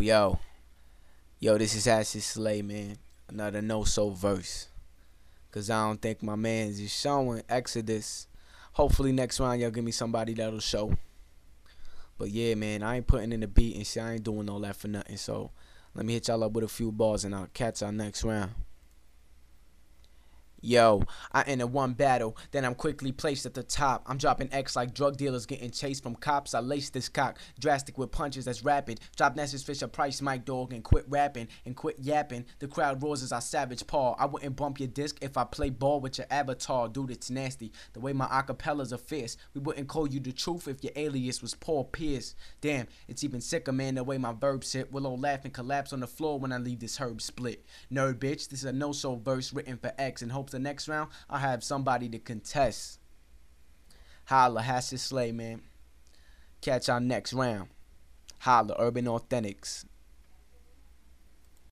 Yo, yo. This is Hashis Slay, man. Another no so verse. Cause I don't think my man's is showing Exodus. Hopefully next round y'all give me somebody that'll show. But yeah, man, I ain't putting in the beat and shit. I ain't doing all that for nothing. So let me hit y'all up with a few balls and I'll catch y'all next round. Yo, I enter one battle, then I'm quickly placed at the top. I'm dropping X like drug dealers getting chased from cops. I lace this cock, drastic with punches that's rapid. Drop Nessus Fisher Price, Mike Dog, and quit rapping and quit yapping. The crowd roars as I savage Paul. I wouldn't bump your disc if I play ball with your avatar, dude. It's nasty. The way my acapellas are fierce. We wouldn't call you the truth if your alias was Paul Pierce. Damn, it's even sicker, man, the way my verbs sit. Willow laugh and collapse on the floor when I leave this herb split. Nerd bitch, this is a no-soul verse written for X in hopes the next round, I'll have somebody to contest. Holla, Hashis Slay, man. Catch our next round. Holla, Urban Authentics.